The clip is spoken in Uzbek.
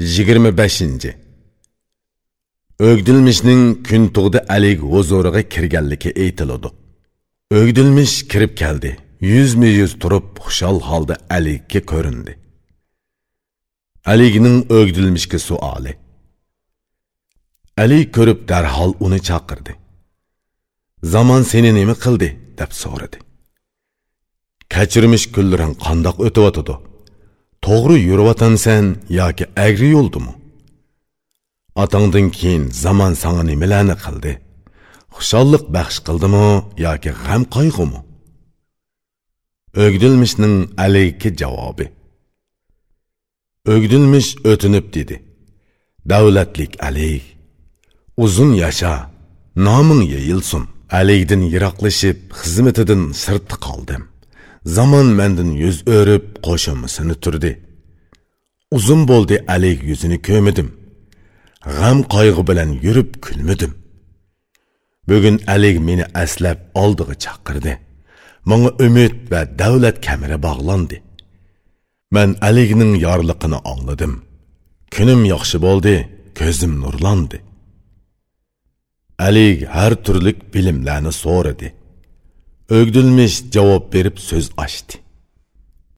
25. Ögdilmişning kun tug'di alik huzuriga kirganligi aytiladi. Ögdilmish kirib keldi. Yuzma yuz turib xushal holda alikka ko'rindi. Alikning o'gdilmishga suoli. Ali ko'rib darhol uni chaqirdi. Zamon seni nima qildi deb so'radi. Kechirmish kunlaring qandoq o'tyotidi? To'g'ri yuryotansan yoki agri yo'ldimi? Otangdan keyin zamon sanga nimalarni qildi? Xushalliq baxsh qildimi yoki g'am qayg'umi? O'gdilmishning alayki javobi. O'gdilmish o'tinib dedi. Davlatlik alay uzun yasha noming yeyilsin alaydan yiroqlashib xizmatidan sirtda qoldim. Zaman mendin yüz örüp qo'shimisini turdi. Uzun bo'ldi alik yuzini ko'midim. G'am qayg'u bilan yurib kulmidim. Bugun alik meni aslab oldig'i chaqirdi. Menga umid va davlat kameri bog'landi. Men aligning yorliqini angladim. Kunim yaxshi bo'ldi, ko'zim nurlandi. Alik har turlik bilimlarni so'radi. Ögdülmüş cevap verip söz açtı.